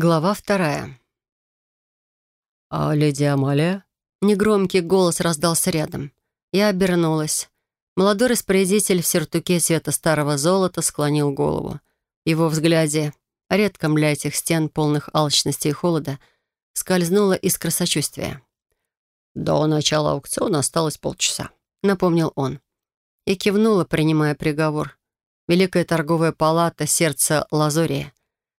Глава вторая. «А леди Амалия?» Негромкий голос раздался рядом. Я обернулась. Молодой распорядитель в сюртуке цвета старого золота склонил голову. В его взгляде, редком для этих стен, полных алчности и холода, скользнула искра сочувствия. «До начала аукциона осталось полчаса», — напомнил он. Я кивнула, принимая приговор. Великая торговая палата, сердце Лазурия.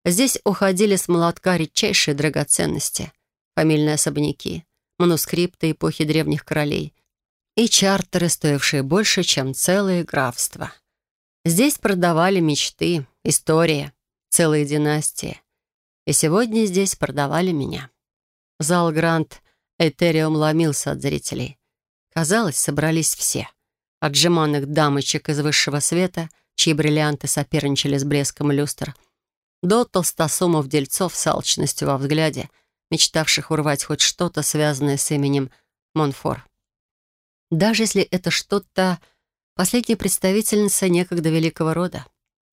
Здесь уходили с молотка редчайшие драгоценности, фамильные особняки, манускрипты эпохи древних королей и чартеры, стоившие больше, чем целые графства. Здесь продавали мечты, истории, целые династии. И сегодня здесь продавали меня. Зал Гранд Этериум ломился от зрителей. Казалось, собрались все. От жеманных дамочек из высшего света, чьи бриллианты соперничали с блеском люстр — до толстосумов-дельцов с алчностью во взгляде, мечтавших урвать хоть что-то, связанное с именем Монфор. Даже если это что-то последняя представительница некогда великого рода.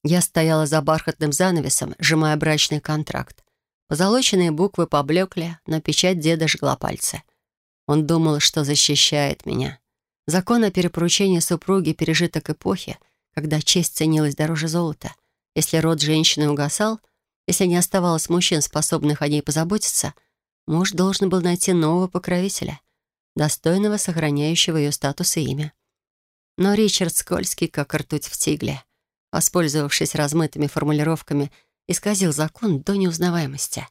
Я стояла за бархатным занавесом, сжимая брачный контракт. Позолоченные буквы поблекли, но печать деда жгла пальцы. Он думал, что защищает меня. Закон о перепоручении супруги — пережиток эпохи, когда честь ценилась дороже золота — если род женщины угасал, если не оставалось мужчин, способных о ней позаботиться, муж должен был найти нового покровителя, достойного, сохраняющего ее статус и имя. Но Ричард скользкий, как ртуть в тигле, воспользовавшись размытыми формулировками, исказил закон до неузнаваемости.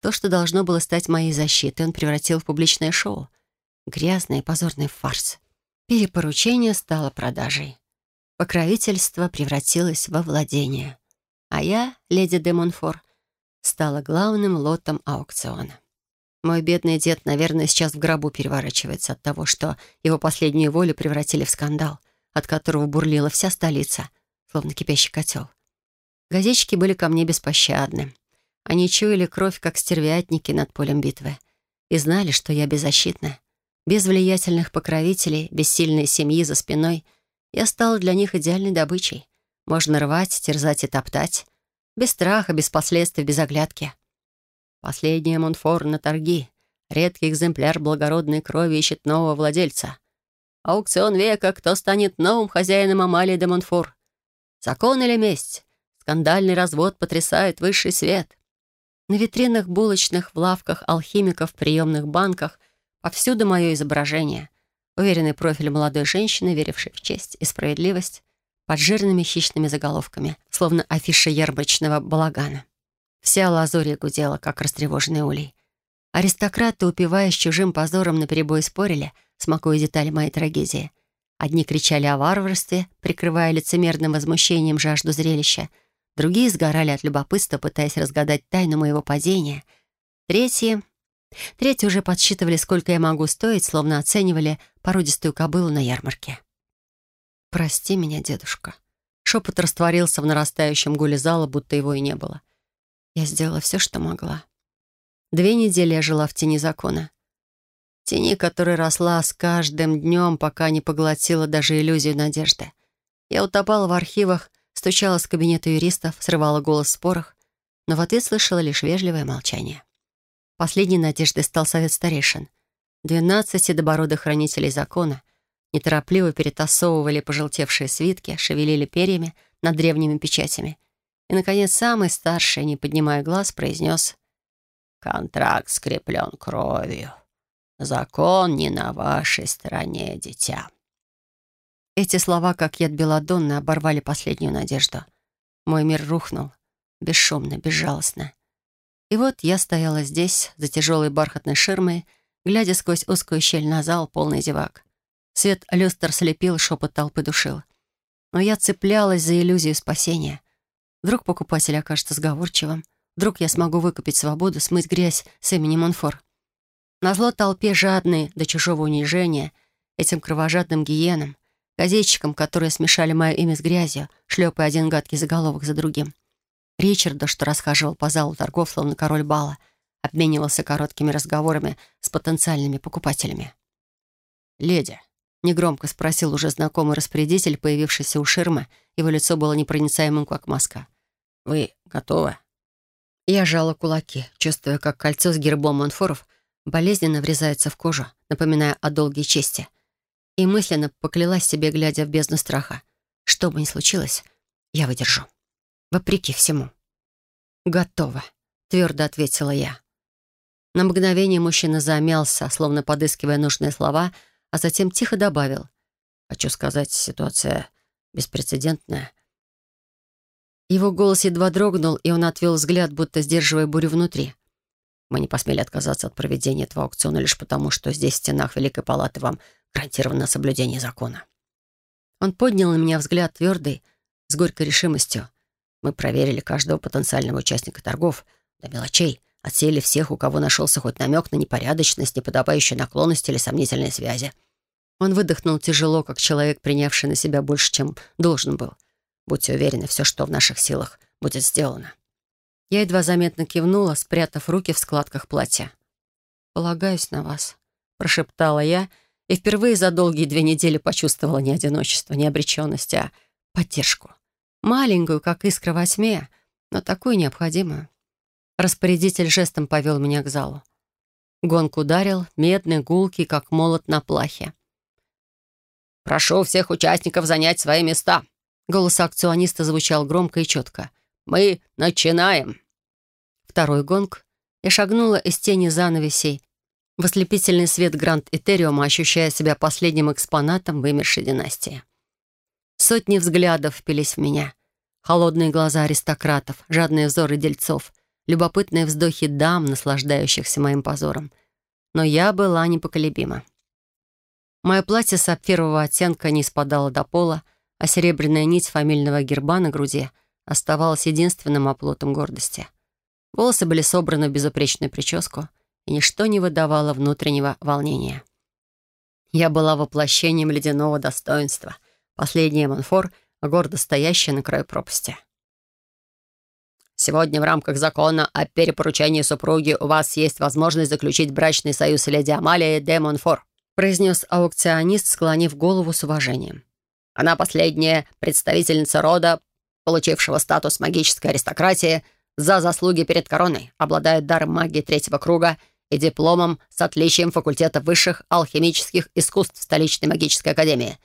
То, что должно было стать моей защитой, он превратил в публичное шоу. Грязный и позорный фарс. Перепоручение стало продажей. Покровительство превратилось во владение. А я, леди де Монфор, стала главным лотом аукциона. Мой бедный дед, наверное, сейчас в гробу переворачивается от того, что его последнюю волю превратили в скандал, от которого бурлила вся столица, словно кипящий котел. Газетчики были ко мне беспощадны. Они чуяли кровь, как стервятники над полем битвы, и знали, что я беззащитна. Без влиятельных покровителей, без сильной семьи за спиной — я стала для них идеальной добычей. Можно рвать, терзать и топтать. Без страха, без последствий, без оглядки. Последний Монфор на торги. Редкий экземпляр благородной крови ищет нового владельца. Аукцион века, кто станет новым хозяином Амалии де Монфор? Закон или месть? Скандальный развод потрясает высший свет. На витринах булочных, в лавках, алхимиков, приемных банках повсюду мое изображение. Уверенный профиль молодой женщины, верившей в честь и справедливость, под жирными хищными заголовками, словно афиша ярмарочного балагана. Вся лазурья гудела, как растревоженный улей. Аристократы, упиваясь чужим позором, наперебой спорили, смакуя детали моей трагедии. Одни кричали о варварстве, прикрывая лицемерным возмущением жажду зрелища. Другие сгорали от любопытства, пытаясь разгадать тайну моего падения. Третьи Третьи уже подсчитывали, сколько я могу стоить, словно оценивали породистую кобылу на ярмарке. «Прости меня, дедушка». Шепот растворился в нарастающем гуле зала, будто его и не было. Я сделала все, что могла. Две недели я жила в тени закона. Тени, которая росла с каждым днем, пока не поглотила даже иллюзию надежды. Я утопала в архивах, стучала с кабинета юристов, срывала голос в спорах, но в ответ слышала лишь вежливое молчание. Последней надеждой стал совет старейшин. Двенадцать седобородых хранителей закона неторопливо перетасовывали пожелтевшие свитки, шевелили перьями над древними печатями. И, наконец, самый старший, не поднимая глаз, произнес «Контракт скреплен кровью. Закон не на вашей стороне, дитя». Эти слова, как яд Беладонны, оборвали последнюю надежду. Мой мир рухнул, бесшумно, безжалостно. И вот я стояла здесь, за тяжелой бархатной ширмой, глядя сквозь узкую щель на зал, полный зевак. Свет люстр слепил, шепот толпы душил. Но я цеплялась за иллюзию спасения. Вдруг покупатель окажется сговорчивым. Вдруг я смогу выкупить свободу, смыть грязь с именем Монфор. Назло толпе жадной до чужого унижения, этим кровожадным гиенам, газетчикам, которые смешали мое имя с грязью, шлепая один гадкий заголовок за другим. Ричарда, что расхаживал по залу торгов, словно король бала, обменивался короткими разговорами с потенциальными покупателями. «Леди», — негромко спросил уже знакомый распорядитель, появившийся у ширмы, его лицо было непроницаемым, как маска. «Вы готовы?» Я жала кулаки, чувствуя, как кольцо с гербом Монфоров болезненно врезается в кожу, напоминая о долгой чести. И мысленно поклялась себе, глядя в бездну страха. Что бы ни случилось, я выдержу. Вопреки всему. «Готово», — твердо ответила я. На мгновение мужчина замялся, словно подыскивая нужные слова, а затем тихо добавил. «Хочу сказать, ситуация беспрецедентная». Его голос едва дрогнул, и он отвел взгляд, будто сдерживая бурю внутри. Мы не посмели отказаться от проведения этого аукциона лишь потому, что здесь, в стенах Великой Палаты, вам гарантировано соблюдение закона. Он поднял на меня взгляд твердый, с горькой решимостью. Мы проверили каждого потенциального участника торгов до мелочей, отсеяли всех, у кого нашелся хоть намек на непорядочность, неподобающую наклонность или сомнительные связи. Он выдохнул тяжело, как человек, принявший на себя больше, чем должен был. Будьте уверены, все, что в наших силах, будет сделано. Я едва заметно кивнула, спрятав руки в складках платья. «Полагаюсь на вас», — прошептала я, и впервые за долгие две недели почувствовала не одиночество, не обреченность, а поддержку. Маленькую, как искра во тьме, но такую необходимую. Распорядитель жестом повел меня к залу. Гонг ударил, медный, гулкий, как молот на плахе. «Прошу всех участников занять свои места!» Голос акциониста звучал громко и четко. «Мы начинаем!» Второй гонг. Я шагнула из тени занавесей в ослепительный свет Гранд Этериума, ощущая себя последним экспонатом вымершей династии. Сотни взглядов впились в меня. Холодные глаза аристократов, жадные взоры дельцов, любопытные вздохи дам, наслаждающихся моим позором. Но я была непоколебима. Мое платье сапфирового оттенка не спадало до пола, а серебряная нить фамильного герба на груди оставалась единственным оплотом гордости. Волосы были собраны в безупречную прическу, и ничто не выдавало внутреннего волнения. Я была воплощением ледяного достоинства, последний Монфор, гордо стоящий на краю пропасти. Сегодня в рамках закона о перепоручении супруги у вас есть возможность заключить брачный союз леди Амалии де Монфор», произнес аукционист, склонив голову с уважением. «Она последняя представительница рода, получившего статус магической аристократии за заслуги перед короной, обладает даром магии третьего круга и дипломом с отличием факультета высших алхимических искусств столичной магической академии.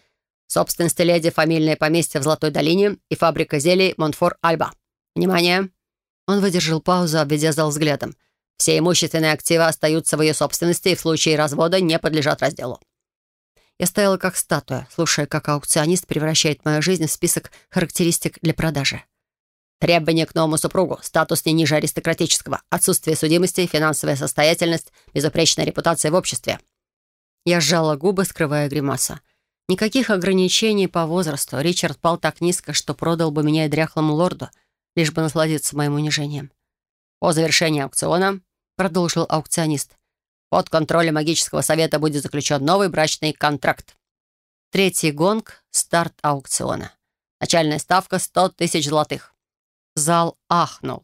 Собственности леди фамильное поместье в Золотой долине и фабрика зелий Монфор-Альба. Внимание! Он выдержал паузу, обведя зал взглядом. Все имущественные активы остаются в ее собственности и в случае развода не подлежат разделу. Я стояла как статуя, слушая, как аукционист превращает мою жизнь в список характеристик для продажи. Требования к новому супругу, статус не ниже аристократического, отсутствие судимости, финансовая состоятельность, безупречная репутация в обществе. Я сжала губы, скрывая гримаса. Никаких ограничений по возрасту. Ричард пал так низко, что продал бы меня и дряхлому лорду — лишь бы насладиться моим унижением. «По завершении аукциона», — продолжил аукционист, «под контролем магического совета будет заключен новый брачный контракт. Третий гонг — старт аукциона. Начальная ставка — 100 тысяч золотых». Зал ахнул.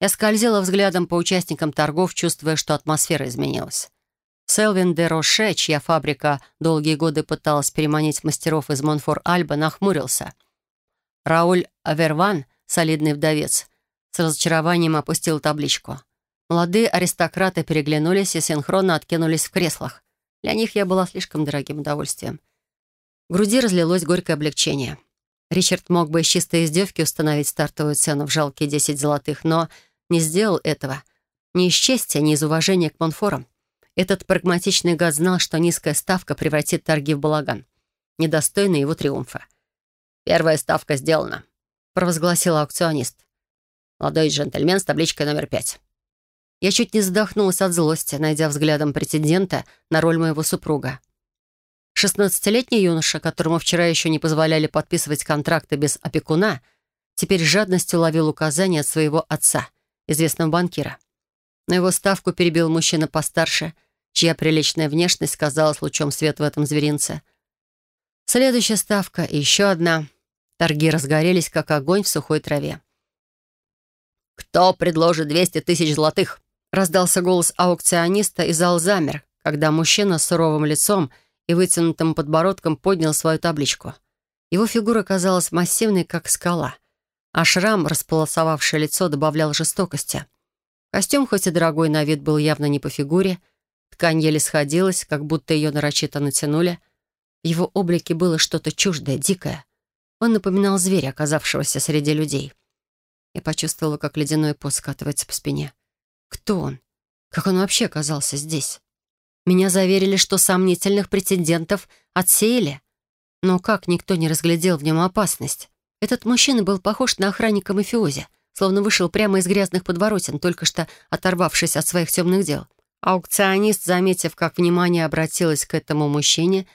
Я скользила взглядом по участникам торгов, чувствуя, что атмосфера изменилась. Селвин де Роше, чья фабрика долгие годы пыталась переманить мастеров из Монфор-Альба, нахмурился. Рауль Аверван солидный вдовец. С разочарованием опустил табличку. Молодые аристократы переглянулись и синхронно откинулись в креслах. Для них я была слишком дорогим удовольствием. В груди разлилось горькое облегчение. Ричард мог бы из чистой издевки установить стартовую цену в жалкие 10 золотых, но не сделал этого. Ни из чести, ни из уважения к Монфорам. Этот прагматичный гад знал, что низкая ставка превратит торги в балаган, недостойный его триумфа. «Первая ставка сделана», — провозгласил аукционист. «Молодой джентльмен с табличкой номер пять». Я чуть не задохнулась от злости, найдя взглядом претендента на роль моего супруга. Шестнадцатилетний юноша, которому вчера еще не позволяли подписывать контракты без опекуна, теперь с жадностью ловил указания от своего отца, известного банкира. На его ставку перебил мужчина постарше, чья приличная внешность казалась лучом света в этом зверинце. Следующая ставка и еще одна — Торги разгорелись, как огонь в сухой траве. «Кто предложит 200 тысяч золотых?» Раздался голос аукциониста, и зал замер, когда мужчина с суровым лицом и вытянутым подбородком поднял свою табличку. Его фигура казалась массивной, как скала. а шрам, располосовавший лицо, добавлял жестокости. Костюм, хоть и дорогой на вид, был явно не по фигуре. Ткань еле сходилась, как будто ее нарочито натянули. В его облике было что-то чуждое, дикое. Он напоминал зверя, оказавшегося среди людей. Я почувствовала, как ледяной пот скатывается по спине. Кто он? Как он вообще оказался здесь? Меня заверили, что сомнительных претендентов отсеяли. Но как никто не разглядел в нем опасность? Этот мужчина был похож на охранника мафиози, словно вышел прямо из грязных подворотен, только что оторвавшись от своих темных дел. Аукционист, заметив, как внимание обратилось к этому мужчине,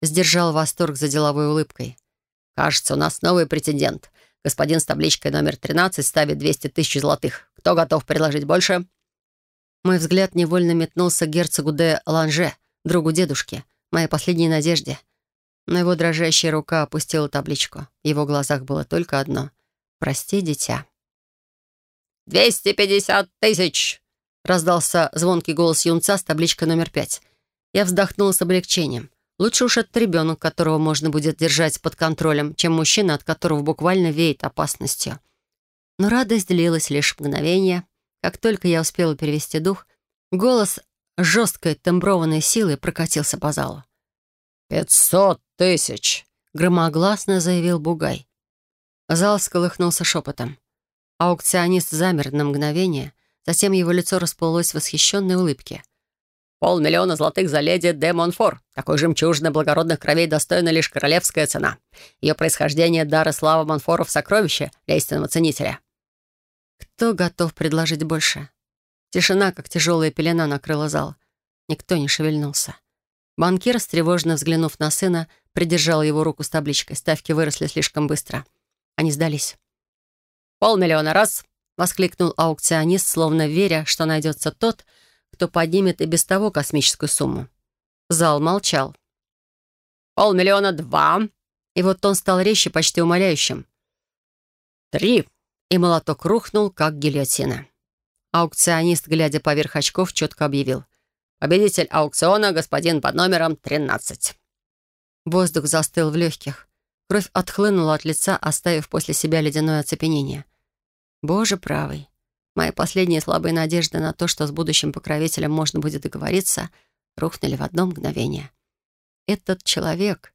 сдержал восторг за деловой улыбкой. «Кажется, у нас новый претендент. Господин с табличкой номер 13 ставит 200 тысяч золотых. Кто готов предложить больше?» Мой взгляд невольно метнулся к герцогу де Ланже, другу дедушки, моей последней надежде. Но его дрожащая рука опустила табличку. В его глазах было только одно — «Прости, дитя». «Двести пятьдесят тысяч!» — раздался звонкий голос юнца с табличкой номер пять. Я вздохнула с облегчением. Лучше уж этот ребенок, которого можно будет держать под контролем, чем мужчина, от которого буквально веет опасностью. Но радость длилась лишь мгновение — как только я успела перевести дух, голос жесткой темброванной силы прокатился по залу. «Пятьсот тысяч!» — громогласно заявил Бугай. Зал сколыхнулся шепотом. Аукционист замер на мгновение, затем его лицо расплылось в восхищенной улыбке. «Полмиллиона золотых за леди де Монфор. Такой жемчужины благородных кровей достойна лишь королевская цена. Ее происхождение — дар и слава Монфоров — сокровище для истинного ценителя. Кто готов предложить больше? Тишина, как тяжелая пелена, накрыла зал. Никто не шевельнулся. Банкир, встревоженно взглянув на сына, придержал его руку с табличкой. Ставки выросли слишком быстро. Они сдались. «Полмиллиона раз!» — воскликнул аукционист, словно веря, что найдется тот, кто поднимет и без того космическую сумму. Зал молчал. «Полмиллиона два!» И вот он стал резче, почти умоляющим. «Три!» и молоток рухнул, как гильотина. Аукционист, глядя поверх очков, четко объявил. «Победитель аукциона — господин под номером 13». Воздух застыл в легких. Кровь отхлынула от лица, оставив после себя ледяное оцепенение. Боже правый. Мои последние слабые надежды на то, что с будущим покровителем можно будет договориться, рухнули в одно мгновение. Этот человек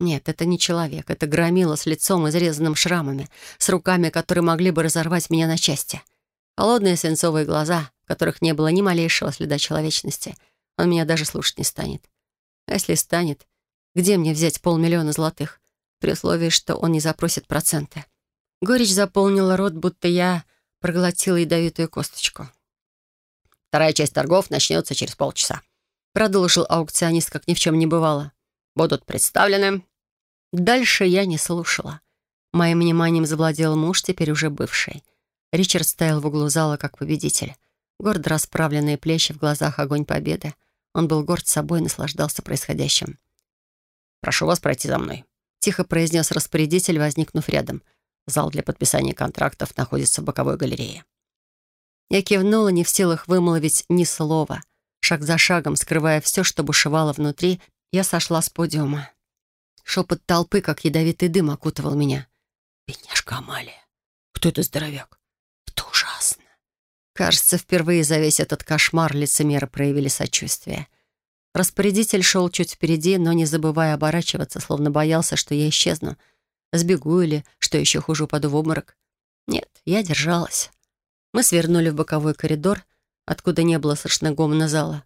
нет, это не человек. Это громила с лицом, изрезанным шрамами, с руками, которые могли бы разорвать меня на части. Холодные свинцовые глаза, в которых не было ни малейшего следа человечности. Он меня даже слушать не станет. А если станет, где мне взять полмиллиона золотых? При условии, что он не запросит проценты. Горечь заполнила рот, будто я проглотила ядовитую косточку. «Вторая часть торгов начнется через полчаса», — продолжил аукционист, как ни в чем не бывало. «Будут представлены Дальше я не слушала. Моим вниманием завладел муж, теперь уже бывший. Ричард стоял в углу зала как победитель. Гордо расправленные плечи, в глазах огонь победы. Он был горд собой и наслаждался происходящим. «Прошу вас пройти за мной», — тихо произнес распорядитель, возникнув рядом. Зал для подписания контрактов находится в боковой галерее. Я кивнула, не в силах вымолвить ни слова. Шаг за шагом, скрывая все, что бушевало внутри, я сошла с подиума. Шепот толпы, как ядовитый дым, окутывал меня. «Бедняжка Амалия! Кто это здоровяк? Это ужасно!» Кажется, впервые за весь этот кошмар лицемеры проявили сочувствие. Распорядитель шел чуть впереди, но не забывая оборачиваться, словно боялся, что я исчезну. Сбегу или, что еще хуже, упаду в обморок. Нет, я держалась. Мы свернули в боковой коридор, откуда не было слышно гомона зала.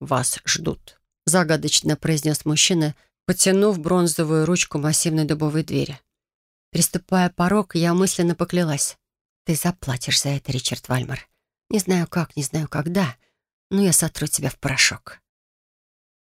«Вас ждут», — загадочно произнес мужчина, — потянув бронзовую ручку массивной дубовой двери. Приступая порог, я мысленно поклялась. «Ты заплатишь за это, Ричард Вальмар. Не знаю как, не знаю когда, но я сотру тебя в порошок».